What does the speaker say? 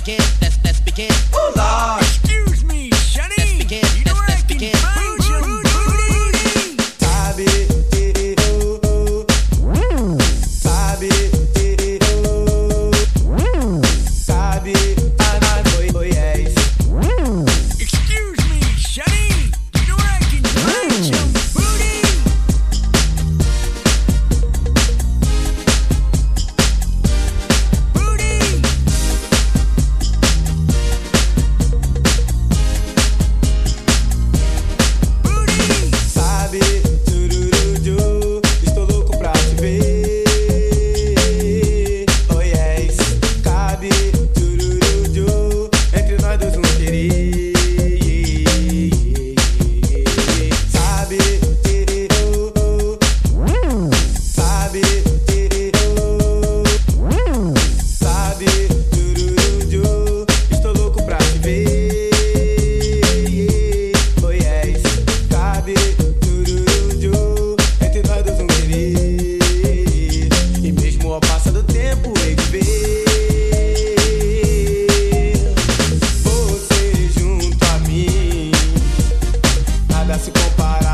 begin. Let's let's begin. to go by.